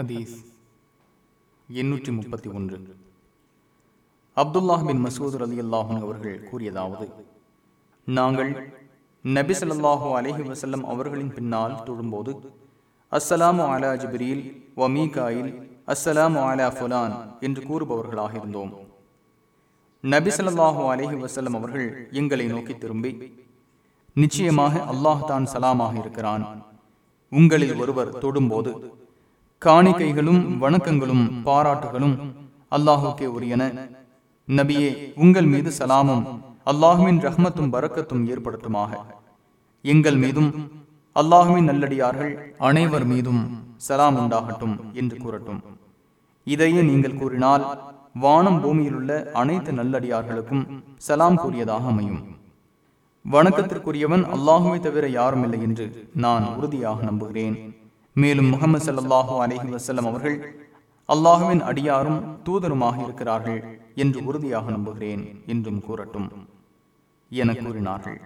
ஹதீஸ் எண்ணூற்றி முப்பத்தி ஒன்று. அப்துல்லாஹ் பின் மசூத் அலி அல்லாஹன் அவர்கள் கூறியதாவது நாங்கள் நபி சொல்லாஹு அலஹி வசல்லம் அவர்களின் பின்னால் தொழும்போது அஸ்ஸலாமு அலா ஜிப்ரீல் வமீகாயில் அஸ்ஸலாமு அலா ஃபுலான் என்று கூறுபவர்களாக இருந்தோம். நபி சொல்லாஹு அலஹி வசல்லம் அவர்கள் எங்களை நோக்கி திரும்பி நிச்சயமாக அல்லாஹ் தான் சலாமாக இருக்கிறான். உங்களில் ஒருவர் தொடும்போது காணிக்கைகளும் வணக்கங்களும் பாராட்டுகளும் அல்லாஹுக்கே உரியன. நபியே உங்கள் மீது சலாமும் அல்லாஹுவின் ரஹ்மத்தும் பறக்கத்தும் ஏற்படுத்துமாக. எங்கள் மீதும் அல்லாஹுவின் நல்லடியார்கள் அனைவர் மீதும் சலாம் உண்டாகட்டும் என்று கூறட்டும். இதையே நீங்கள் கூறினால் வானம் பூமியிலுள்ள அனைத்து நல்லடியார்களுக்கும் சலாம் கூறியதாக அமையும். வணக்கத்திற்குரியவன் அல்லாஹுவை தவிர யாரும் இல்லை என்று நான் உறுதியாக நம்புகிறேன். மேலும் முகமது சல்லாஹூ அலஹி வசல்லம் அவர்கள் அல்லாஹுவின் அடியாரும் தூதருமாக இருக்கிறார்கள் என்று உறுதியாக நம்புகிறேன் என்றும் கூறட்டும் என கூறினார்கள்.